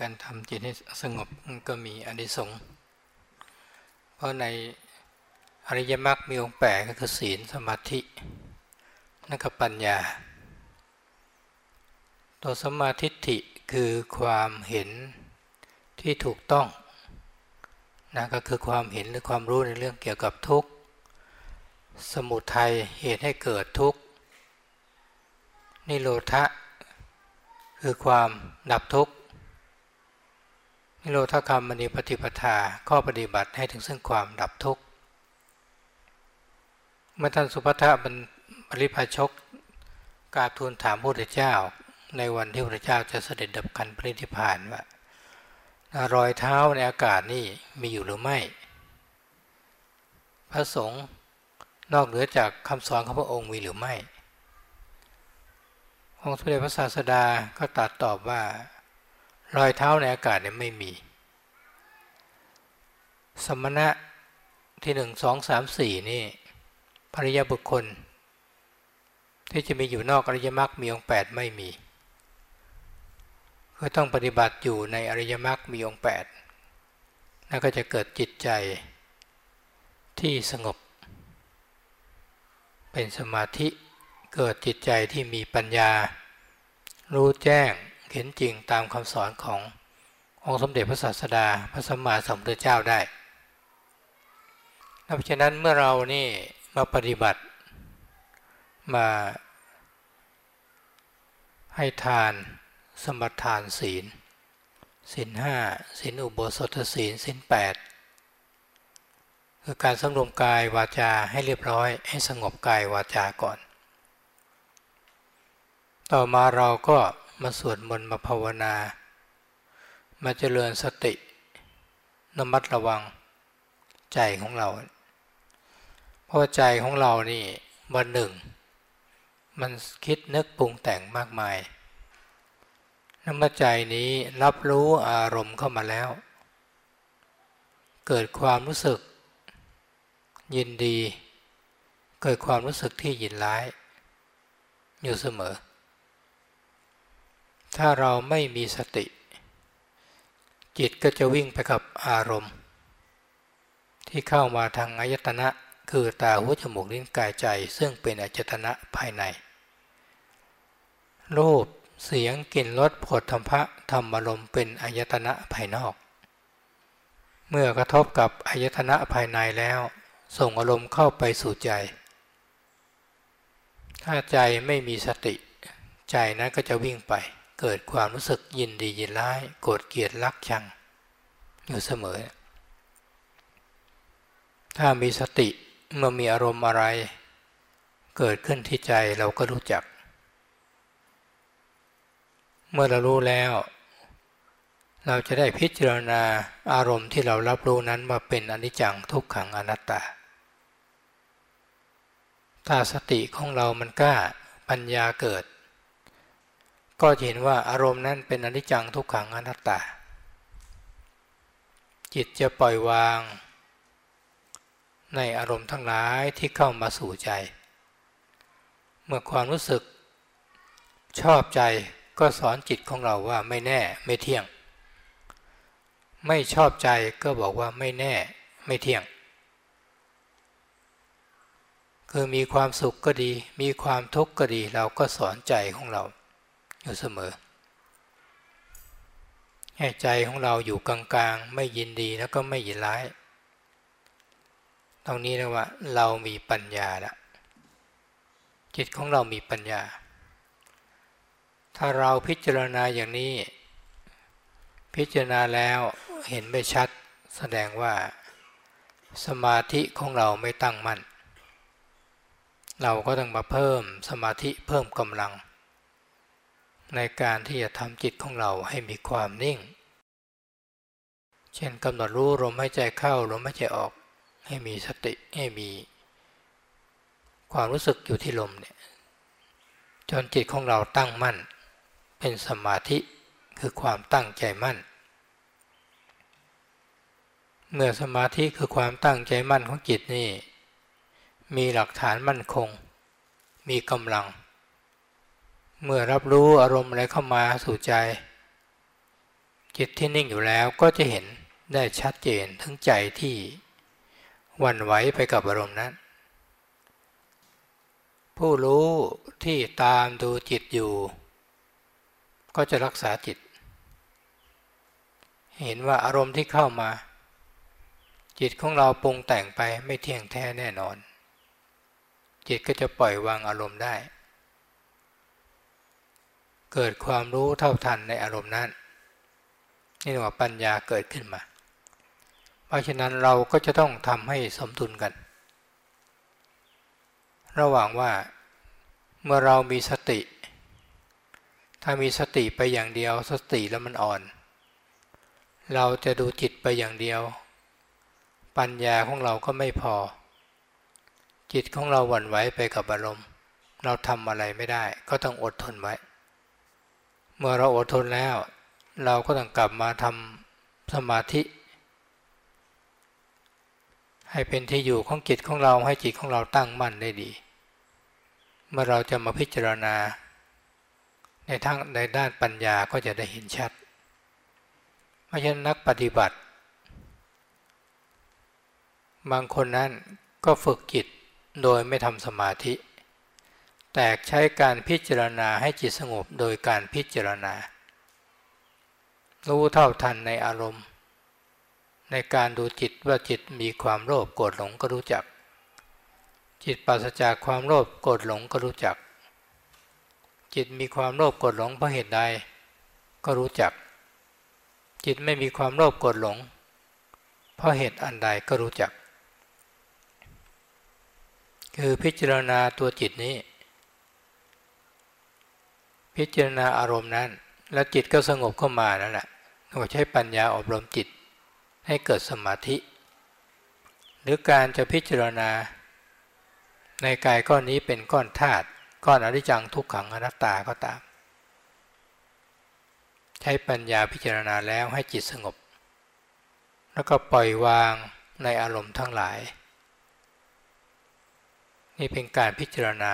การทำจิตให้สงบก็มีอนิสงส์เพราะในอริยมรรคมีองค์แปดก็คือศีลสมาธินักปัญญา ตัวสมาธิิคือความเห็นที่ถูกต้องนะก็คือความเห็นหรือความรู้ในเรื่องเกี่ยวกับทุกข์สมุทัยเหตุให้เกิดทุกข์นิโรธะคือความดับทุกข์ นิโรธคำมณีปฏิปทาข้อปฏิบัติให้ถึงซึ่งความดับทุกข์เมื่อท่านสุภัทะบริพาชกกราบทูลถามพระพุทธเจ้า ในวันที่พระเจ้าจะเสด็จดับขันปรินิพานว่ารอยเท้าในอากาศนี่มีอยู่หรือไม่ พระสงฆ์นอกเหนือจากคำสอนของพระองค์มีหรือไม่ องค์สมเด็จพระศาสดาก็ตรัสตอบว่า รอยเท้าในอากาศเนี่ยไม่มี สมณะที่หนึ่งสองสามสี่นี่ภริยาบุคคล ที่จะมีอยู่นอกอริยมรรคมีองค์แปดไม่มีก็ต้องปฏิบัติอยู่ในอริยมรรคมีองค์แปดนั่นก็จะเกิดจิตใจที่สงบ เป็นสมาธิเกิดจิตใจที่มีปัญญา รู้แจ้ง เห็นจริงตามคำสอนขององค์สมเด็จพระศาสดาพระสัมมาสัมพุทธเจ้าได้เพราะฉะนั้นเมื่อเรานี่มาปฏิบัติมาให้ทานสมทานศีลศีลห้าศีลอุโบสถศีลศีลแปดคือการสำรวมกายวาจาให้เรียบร้อยให้สงบกายวาจาก่อน ต่อมาเราก็ มาสวดมนต์มาภาวนา มาเจริญสตินมัดระวังใจของเรา เพราะใจของเรานี่วันหนึ่ง มันคิดนึกปรุงแต่งมากมายน้ำใจนี้รับรู้อารมณ์เข้ามาแล้ว เกิดความรู้สึก ยินดี เกิดความรู้สึกที่ยินร้าย อยู่เสมอ ถ้าเราไม่มีสติ จิตก็จะวิ่งไปกับอารมณ์ ที่เข้ามาทางอายตนะคือตาหูจมูกลิ้นกายใจ ซึ่งเป็นอายตนะภายใน รูปเสียงกลิ่นรสผดธรรมะธรรมอารมณ์เป็นอายตนะภายนอก เมื่อกระทบกับอายตนะภายในแล้ว ส่งอารมณ์เข้าไปสู่ใจ ถ้าใจไม่มีสติ ใจนั้นก็จะวิ่งไป เกิดความรู้สึกยินดียินร้ายโกรธเกลียดรักชัง อยู่เสมอ ถ้ามีสติเมื่อมีอารมณ์อะไร เกิดขึ้นที่ใจเราก็รู้จัก เมื่อเรารู้แล้ว เราจะได้พิจารณาอารมณ์ที่เรารับรู้นั้นมาเป็นอนิจจังทุกขังอนัตตา ถ้าสติของเรามันกล้าปัญญาเกิด ก็เห็นว่าอารมณ์นั้นเป็นอนิจจังทุกขังอนัตตา จิตจะปล่อยวาง ในอารมณ์ทั้งหลายที่เข้ามาสู่ใจ เมื่อความรู้สึกชอบใจก็สอนจิตของเราว่าไม่แน่ไม่เที่ยง ไม่ชอบใจก็บอกว่าไม่แน่ไม่เที่ยง คือมีความสุขก็ดี มีความทุกข์ก็ดีเราก็สอนใจของเรา อยู่เสมอ ให้ใจของเราอยู่กลางๆ ไม่ยินดีแล้วก็ไม่ยินร้าย ตรงนี้นะว่า เรามีปัญญาละจิตของเรามีปัญญา ถ้าเราพิจารณาอย่างนี้ พิจารณาแล้วเห็นไม่ชัด แสดงว่า สมาธิของเราไม่ตั้งมั่นเราก็ต้องมาเพิ่มสมาธิเพิ่มกำลัง ในการที่จะทำจิตของเราให้มีความนิ่ง เช่นกำหนดรู้ลมหายใจเข้าลมหายใจออก ให้มีสติให้มี ความรู้สึกอยู่ที่ลมเนี่ยจนจิตของเราตั้งมั่น เป็นสมาธิคือความตั้งใจมั่น เมื่อสมาธิคือความตั้งใจมั่นของจิตนี่ มีหลักฐานมั่นคง มีกำลัง เมื่อรับรู้อารมณ์อะไรเข้ามาสู่ใจ จิตที่นิ่งอยู่แล้วก็จะเห็นได้ชัดเจนทั้งใจที่วันไหวไปกับอารมณ์นั้น ผู้รู้ที่ตามดูจิตอยู่ ก็จะรักษาจิต เห็นว่าอารมณ์ที่เข้ามา จิตของเราปรุงแต่งไปไม่เที่ยงแท้แน่นอน จิตก็จะปล่อยวางอารมณ์ได้ เกิดความรู้เท่าทันในอารมณ์นั้น นี่เรียกว่าปัญญาเกิดขึ้นมา เพราะฉะนั้นเราก็จะต้องทำให้สมดุลกัน ระหว่างว่าเมื่อเรามีสติ ถ้ามีสติไปอย่างเดียวสติแล้วมันอ่อน เราจะดูจิตไปอย่างเดียว ปัญญาของเราก็ไม่พอ จิตของเราหวั่นไหวไปกับอารมณ์ เราทำอะไรไม่ได้ ก็ต้องอดทนไว้ เมื่อเราอดทนแล้ว เราก็ต้องกลับมาทำสมาธิ ให้เป็นที่อยู่ของจิตของเราให้จิตของเราตั้งมั่นได้ดี เมื่อเราจะมาพิจารณา ในทางในด้านปัญญาก็จะได้เห็นชัดไม่ใช่นักปฏิบัติ บางคนนั้นก็ฝึกจิตโดยไม่ทำสมาธิ แต่ใช้การพิจารณาให้จิตสงบโดยการพิจารณา รู้เท่าทันในอารมณ์ ในการดูจิตว่าจิตมีความโลภโกรธหลงก็รู้จัก จิตปราศจากความโลภโกรธหลงก็รู้จัก จิตมีความโลภโกรธหลงเพราะเหตุใดก็รู้จัก จิตไม่มีความโลภโกรธหลง เพราะเหตุอันใดก็รู้จัก คือพิจารณาตัวจิตนี้ พิจารณาอารมณ์นั้น แล้วจิตก็สงบเข้ามานั่นแหละเราใช้ปัญญาอบรมจิต ให้เกิดสมาธิ หรือการจะพิจารณา ในกายก้อนนี้เป็นก้อนธาตุก้อนอนิจังทุกขังอนัตตาก็ตาม ใช้ปัญญาพิจารณาแล้วให้จิตสงบ แล้วก็ปล่อยวางในอารมณ์ทั้งหลาย นี่เป็นการพิจารณา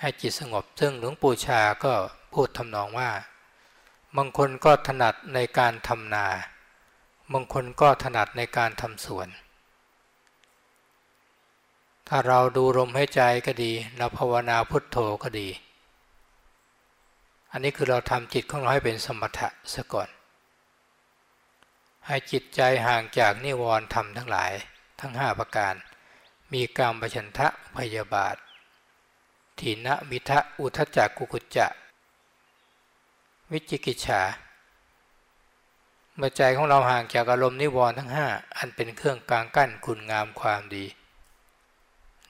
ให้จิตสงบ ซึ่งหลวงปู่ชาก็พูดทำนองว่า บางคนก็ถนัดในการทำนา บางคนก็ถนัดในการทำสวน ถ้าเราดูลมหายใจก็ดี เราภาวนาพุทโธก็ดี อันนี้คือเราทำจิตของเราให้เป็นสมถะซะก่อน ให้จิตใจห่างจากนิวรณ์ธรรมทั้งหลายทั้งห้าประการ มีกรรมปชันทะพยาบาท ถีนะมิทะอุทจักกุกุจจะ วิจิกิจฉาเมื่อใจของเราห่างจากอารมณ์นิวรณ์ทั้งห้าอันเป็นเครื่องกลางกั้นคุณงามความดี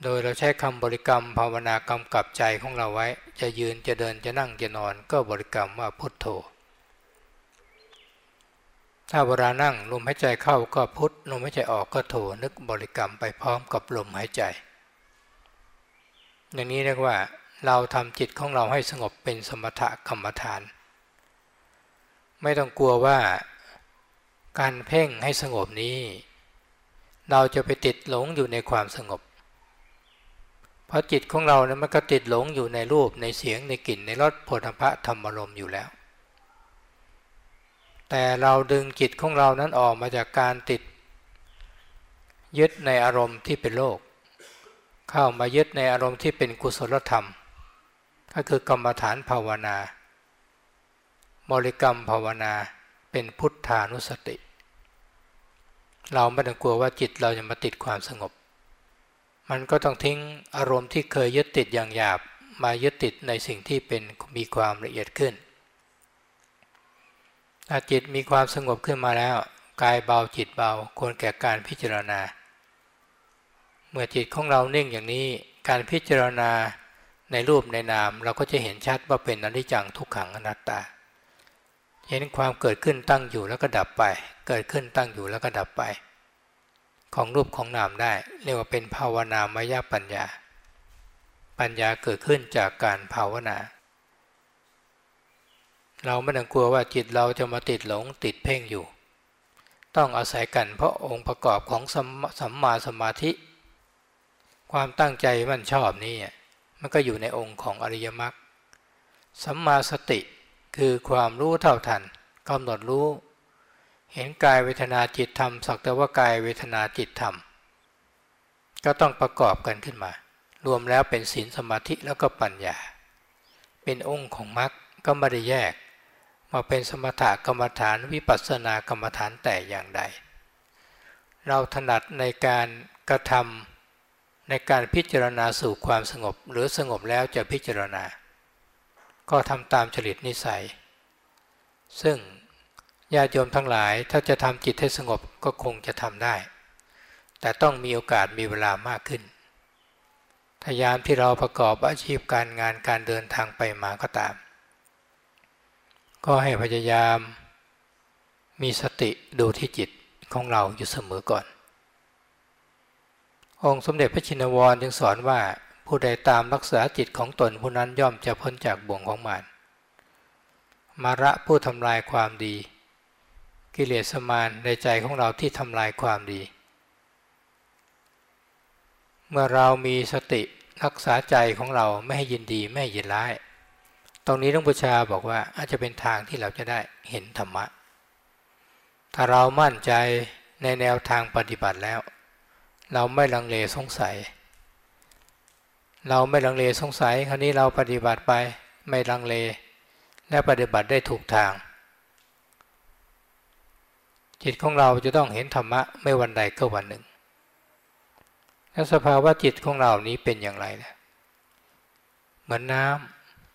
โดยเราใช้คำบริกรรมภาวนากำกับใจของเราไว้ จะยืนจะเดินจะนั่งจะนอนก็บริกรรมว่าพุทโธ ถ้าเวลานั่งลมหายใจเข้าก็พุทลมหายใจออกก็โธนึกบริกรรมไปพร้อมกับลมหายใจ อย่างนี้เรียกว่าเราทำจิตของเราให้สงบเป็นสมถะกรรมฐาน ไม่ต้องกลัวว่าการเพ่งให้สงบนี้ เราจะไปติดหลงอยู่ในความสงบ เพราะจิตของเราเนี่ยมันก็ติดหลงอยู่ในรูปในเสียงในกลิ่นในรสผลพระธรรมารมอยู่แล้ว แต่เราดึงจิตของเรานั้นออกมาจากการติดยึดในอารมณ์ที่เป็นโลก เข้ามายึดในอารมณ์ที่เป็นกุศลธรรม ก็คือกรรมฐานภาวนาบริกรรมภาวนาเป็นพุทธานุสติ เราไม่ต้องกลัวว่าจิตเราจะมาติดความสงบ มันก็ต้องทิ้งอารมณ์ที่เคยยึดติดอย่างหยาบมายึดติดในสิ่งที่เป็นมีความละเอียดขึ้นถ้าจิตมีความสงบขึ้นมาแล้ว กายเบาจิตเบาควรแก่การพิจารณา เมื่อจิตของเรานิ่งอย่างนี้ การพิจารณาในรูปในนาม เราก็จะเห็นชัดว่าเป็นอนิจจังทุกขังอนัตตา เห็นความเกิดขึ้นตั้งอยู่แล้วก็ดับไป เกิดขึ้นตั้งอยู่แล้วก็ดับไป ของรูปของนามได้ เรียกว่าเป็นภาวนามายปัญญา ปัญญาเกิดขึ้นจากการภาวนา เราไม่ต้องกลัวว่าจิตเราจะมาติดหลงติดเพ่งอยู่ ต้องอาศัยกันเพราะองค์ประกอบของสัมมาสมาธิ ความตั้งใจมันชอบนี่มันก็อยู่ในองค์ของอริยมรรคสัมมาสติคือความรู้เท่าทันกำหนดรู้ เห็นกายเวทนาจิตธรรมสักแต่ว่ากายเวทนาจิตธรรม ก็ต้องประกอบกันขึ้นมา รวมแล้วเป็นศีลสมาธิแล้วก็ปัญญา เป็นองค์ของมรรคก็ไม่ได้แยก มาเป็นสมถกรรมฐานวิปัสสนากรรมฐานแต่อย่างใด เราถนัดในการกระทำ ในการพิจารณาสู่ความสงบ หรือสงบแล้วจะพิจารณา ก็ทำตามจริตนิสัย ซึ่งญาติโยมทั้งหลายถ้าจะทำจิตให้สงบก็คงจะทำได้ แต่ต้องมีโอกาสมีเวลามากขึ้นพยายามที่เราประกอบอาชีพการงานการเดินทางไปมาก็ตาม ก็ให้พยายามมีสติดูที่จิตของเราอยู่เสมอก่อน องค์สมเด็จพระชินวรจึงสอนว่าผู้ใดตามรักษาจิตของตนผู้นั้นย่อมจะพ้นจากบ่วงของมารมาระผู้ทำลายความดี กิเลสมารในใจของเราที่ทำลายความดี เมื่อเรามีสติรักษาใจของเราไม่ให้ยินดีไม่ให้ยินร้าย ตรงนี้หลวงปู่ชาบอกว่าอาจจะเป็นทางที่เราจะได้เห็นธรรมะ ถ้าเรามั่นใจในแนวทางปฏิบัติแล้ว เราไม่ลังเลสงสัย เราไม่ลังเลสงสัย คราวนี้เราปฏิบัติไปไม่ลังเล และปฏิบัติได้ถูกทาง จิตของเราจะต้องเห็นธรรมะไม่วันใดก็วันหนึ่ง แล้วสภาวะจิตของเรานี้เป็นอย่างไรนะเหมือนน้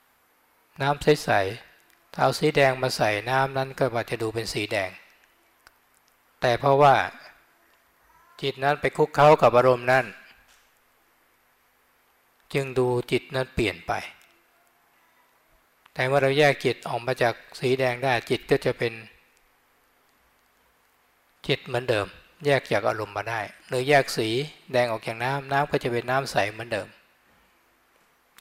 ำน้ำใสๆถ้าเอาสีแดงมาใส่น้ำนั้นก็อาจจะดูเป็นสีแดง แต่เพราะว่า จิตนั้นไปคุกเข้ากับอารมณ์นั้น จึงดูจิตนั้นเปลี่ยนไป แต่เมื่อเราแยกจิตออกมาจากสีแดงได้จิตก็จะเป็นจิตเหมือนเดิม แยกจากอารมณ์มาได้ หรือแยกสีแดงออกจากน้ำน้ำก็จะเป็นน้ำใสเหมือนเดิม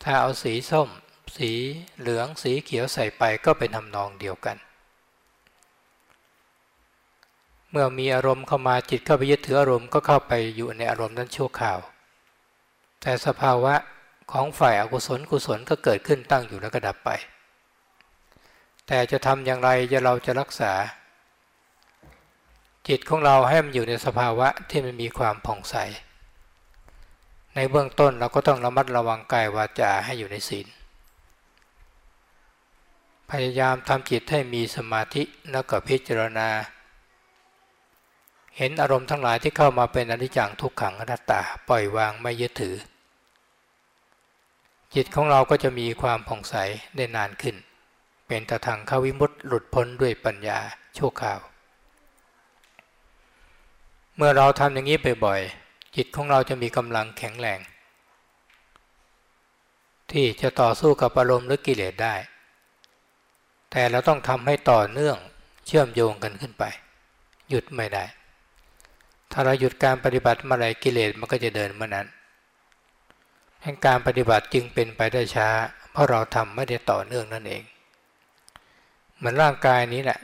ถ้าเอาสีส้ม สีเหลืองสีเขียวใส่ไปก็เป็นทำนองเดียวกัน เมื่อมีอารมณ์เข้ามาจิตเข้าไปยึดถืออารมณ์ก็เข้าไปอยู่ในอารมณ์นั้นชั่วคราว แต่สภาวะของฝ่ายอากุศลกุศลก็เกิดขึ้นตั้งอยู่แล้วก็ดับไป แต่จะทำอย่างไรจะเราจะรักษา จิตของเราให้มันอยู่ในสภาวะที่มันมีความผ่องใส ในเบื้องต้นเราก็ต้องระมัดระวังกายวาจาให้อยู่ในศีลพยายามทำจิตให้มีสมาธิแล้วก็พิจารณา เห็นอารมณ์ทั้งหลายที่เข้ามาเป็นอนิจจังทุกขังอนัตตาปล่อยวางไม่ยึดถือ จิตของเราก็จะมีความผ่องใสได้นานขึ้น เป็นตะทางเข้าวิมุตติหลุดพ้นด้วยปัญญาชั่วคราว เมื่อเราทำอย่างนี้บ่อยๆจิตของเราจะมีกำลังแข็งแรง ที่จะต่อสู้กับอารมณ์หรือกิเลสได้ แต่เราต้องทำให้ต่อเนื่องเชื่อมโยงกันขึ้นไป หยุดไม่ได้ ถ้าเราหยุดการปฏิบัติเมื่อไรกิเลสมันก็จะเดินเมื่อนั้นแห่งการปฏิบัติจึงเป็นไปได้ช้า เพราะเราทำไม่ได้ต่อเนื่องนั่นเอง เหมือนร่างกายนี้แหละ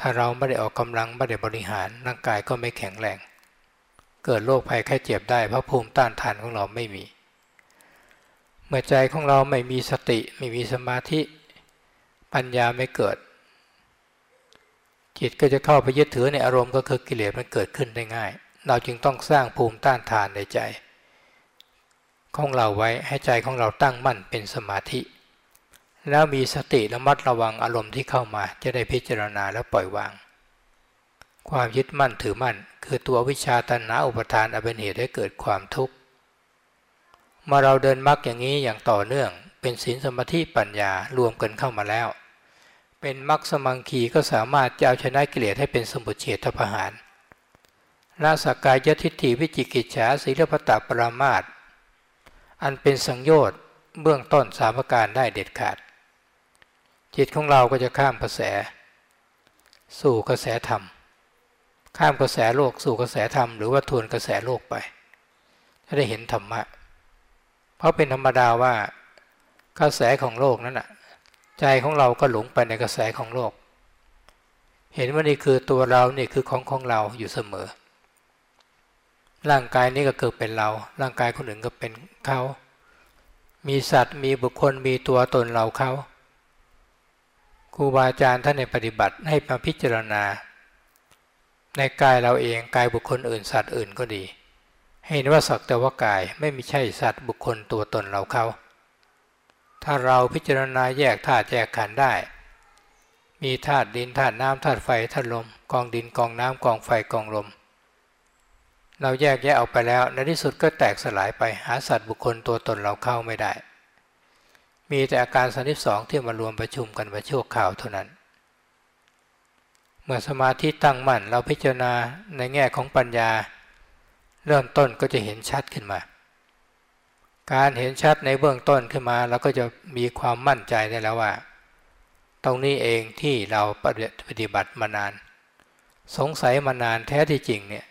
ถ้าเราไม่ได้ออกกำลังไม่ได้บริหาร ร่างกายก็ไม่แข็งแรง เกิดโรคภัยไข้เจ็บได้เพราะภูมิต้านทานของเราไม่มี เมื่อใจของเราไม่มีสติไม่มีสมาธิ ปัญญาไม่เกิด จิตก็จะเข้าไปยึดถือในอารมณ์ก็คือกิเลสมันเกิดขึ้นได้ง่าย เราจึงต้องสร้างภูมิต้านทานในใจ ของเราไว้ให้ใจของเราตั้งมั่นเป็นสมาธิ แล้วมีสติระมัดระวังอารมณ์ที่เข้ามาจะได้พิจารณาและปล่อยวาง ความยึดมั่นถือมั่น คือตัววิชาตัณหาอุปทานอเป็นเหตุให้เกิดความทุกข์เมื่อเราเดินมรรคอย่างนี้อย่างต่อเนื่องเป็นศีลสมาธิปัญญารวมกันเข้ามาแล้ว เป็นมรรคสมังคีก็สามารถจะเอาชนะกิเลสให้เป็นสมุทเฉทประหาร ละสกายยทิฏฐิวิจิกิจฉาศีลปตาปรามาตอันเป็นสังโยชน์เบื้องต้นสามประการได้เด็ดขาด จิตของเราก็จะข้ามกระแส สู่กระแสธรรม ข้ามกระแสโลกสู่กระแสธรรม หรือว่าทวนกระแสโลกไปจะได้เห็นธรรมะ เพราะเป็นธรรมดาว่ากระแสของโลกนั้นอะใจของเราก็หลงไปในกระแสของโลก เห็นว่านี่คือตัวเรานี่คือของของเราอยู่เสมอ ร่างกายนี้ก็เกิดเป็นเรา ร่างกายคนอื่นก็เป็นเขา มีสัตว์ มีบุคคล มีตัวตนเราเขาครูบาอาจารย์ท่านในปฏิบัติให้มาพิจารณา ในกายเราเองกายบุคคลอื่น สัตว์อื่นก็ดี ให้นว่าสักแต่ว่ากายไม่มีใช่สัตว์บุคคลตัวตนเราเขา ถ้าเราพิจารณาแยกธาตุแยกขันธ์ได้ มีธาตุดินธาตุน้ำธาตุไฟธาตุลม กองดินกองน้ำกองไฟกองลม เราแยกแยะออกไปแล้วในที่สุดก็แตกสลายไปหาสัตว์บุคคลตัวตนเราเข้าไม่ได้ มีแต่อาการสันิษสองที่มารวมประชุมกันมาชั่วข่าวเท่านั้น เมื่อสมาธิตั้งมั่นเราพิจารณาในแง่ของปัญญา เริ่มต้นก็จะเห็นชัดขึ้นมา การเห็นชัดในเบื้องต้นขึ้นมาเราก็จะมีความมั่นใจได้แล้วว่า ตรงนี้เองที่เราปฏิบัติมานาน สงสัยมานานแท้ที่จริงเนี่ย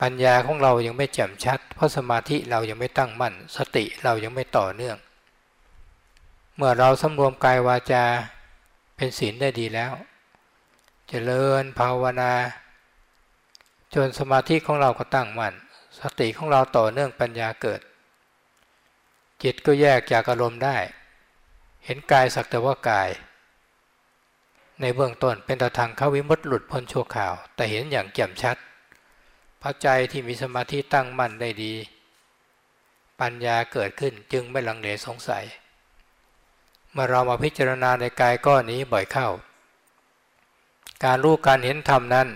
ปัญญาของเรายังไม่แจ่มชัด เพราะสมาธิเรายังไม่ตั้งมั่น สติเรายังไม่ต่อเนื่อง เมื่อเราสำรวมกายวาจาเป็นศีลได้ดีแล้วจเจริญภาวนา จนสมาธิของเราก็ตั้งมั่น สติของเราต่อเนื่องปัญญาเกิด จิตก็แยกจากอารมณ์ได้ เห็นกายสักแต่ว่ากาย ในเบื้องต้นเป็นตะทางเขาวิมุตติหลุดพ้นชั่วข่าว แต่เห็นอย่างแจ่มชัด พระใจที่มีสมาธิตั้งมั่นได้ดี ปัญญาเกิดขึ้นจึงไม่ลังเลสงสัย เมื่อเรามาพิจารณาในกายก้อนนี้บ่อยเข้า การรู้การเห็นธรรมนั้น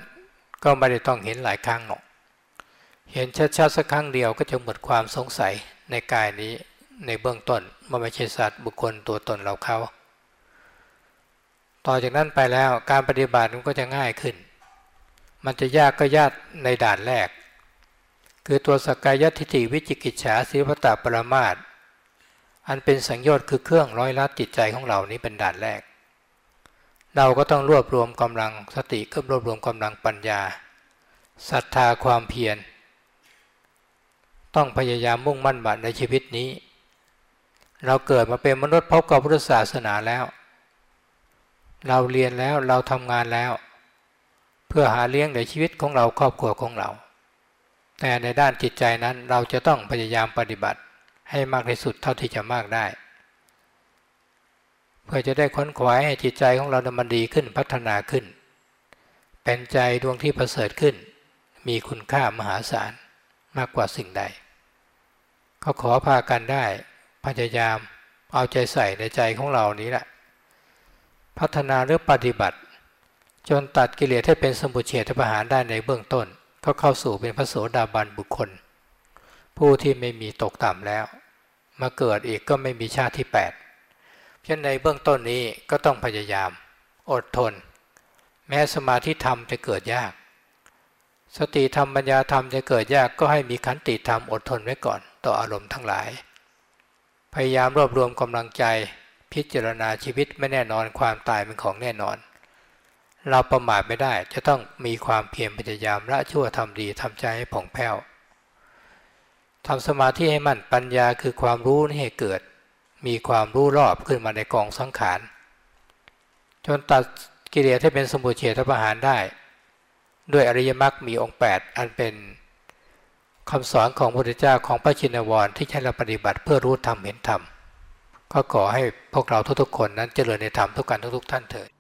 ก็ไม่ได้ต้องเห็นหลายครั้งหรอก เห็นชัดๆสักครั้งเดียวก็จะหมดความสงสัยในกายนี้ในเบื้องต้นมันไม่ใช่สัตว์บุคคลตัวตนเราเขา ต่อจากนั้นไปแล้วการปฏิบัติมันก็จะง่ายขึ้น มันจะยากก็ยากในด่านแรก คือตัวสกายทิฏฐิวิจิกิจฉาสิพตาปรมาตอันเป็นสังโยชน์คือเครื่องร้อยลัดจิตใจของเรานี้เป็นด่านแรก เราก็ต้องรวบรวมกำลังสติก็รวบรวมกำลังปัญญาศรัทธาความเพียรต้องพยายามมุ่งมั่นบัตในชีวิตนี้ เราเกิดมาเป็นมนุษย์พบกับพุทธศาสนาแล้ว เราเรียนแล้วเราทำงานแล้ว เพื่อหาเลี้ยงในชีวิตของเราครอบครัวของเรา แต่ในด้านจิตใจนั้นเราจะต้องพยายามปฏิบัติให้มากที่สุดเท่าที่จะมากได้ เพื่อจะได้ค้นขวายให้จิตใจของเรามันดีขึ้นพัฒนาขึ้น เป็นใจดวงที่ประเสริฐขึ้น มีคุณค่ามหาศาลมากกว่าสิ่งใด ก็ขอพากันได้พยายามเอาใจใส่ในใจของเรานี้แหละ พัฒนาหรือปฏิบัติ จนตัดกิเลสให้เป็นสมุเฉทประหารได้ในเบื้องต้น ก็เข้าสู่เป็นพระโสดาบันบุคคล ผู้ที่ไม่มีตกต่ำแล้ว มาเกิดอีกก็ไม่มีชาติที่8เพราะในเบื้องต้นนี้ก็ต้องพยายาม อดทน แม้สมาธิธรรมจะเกิดยาก สติธรรมปัญญาธรรมจะเกิดยากก็ให้มีขันติธรรมอดทนไว้ก่อน ต่ออารมณ์ทั้งหลาย พยายามรวบรวมกำลังใจพิจารณาชีวิตไม่แน่นอนความตายเป็นของแน่นอน เราประมาทไม่ได้จะต้องมีความเพียรพยายามละชั่วทำดีทำใจให้ผ่องแผ้วทำสมาธิให้มั่นปัญญาคือความรู้นี่ให้เกิด มีความรู้รอบขึ้นมาในกองสังขารจนตัดกิเลสให้เป็นสมุทเฉทประหารได้ ด้วยอริยมรรคมีองค์ 8 อันเป็นคำสอนของพระพุทธเจ้าของพระชินวรที่ใช้เราปฏิบัติเพื่อรู้ธรรมเห็นธรรม ก็ขอให้พวกเราทุกๆคนนั้นเจริญในธรรมทุกกันทุกๆท่านเถิด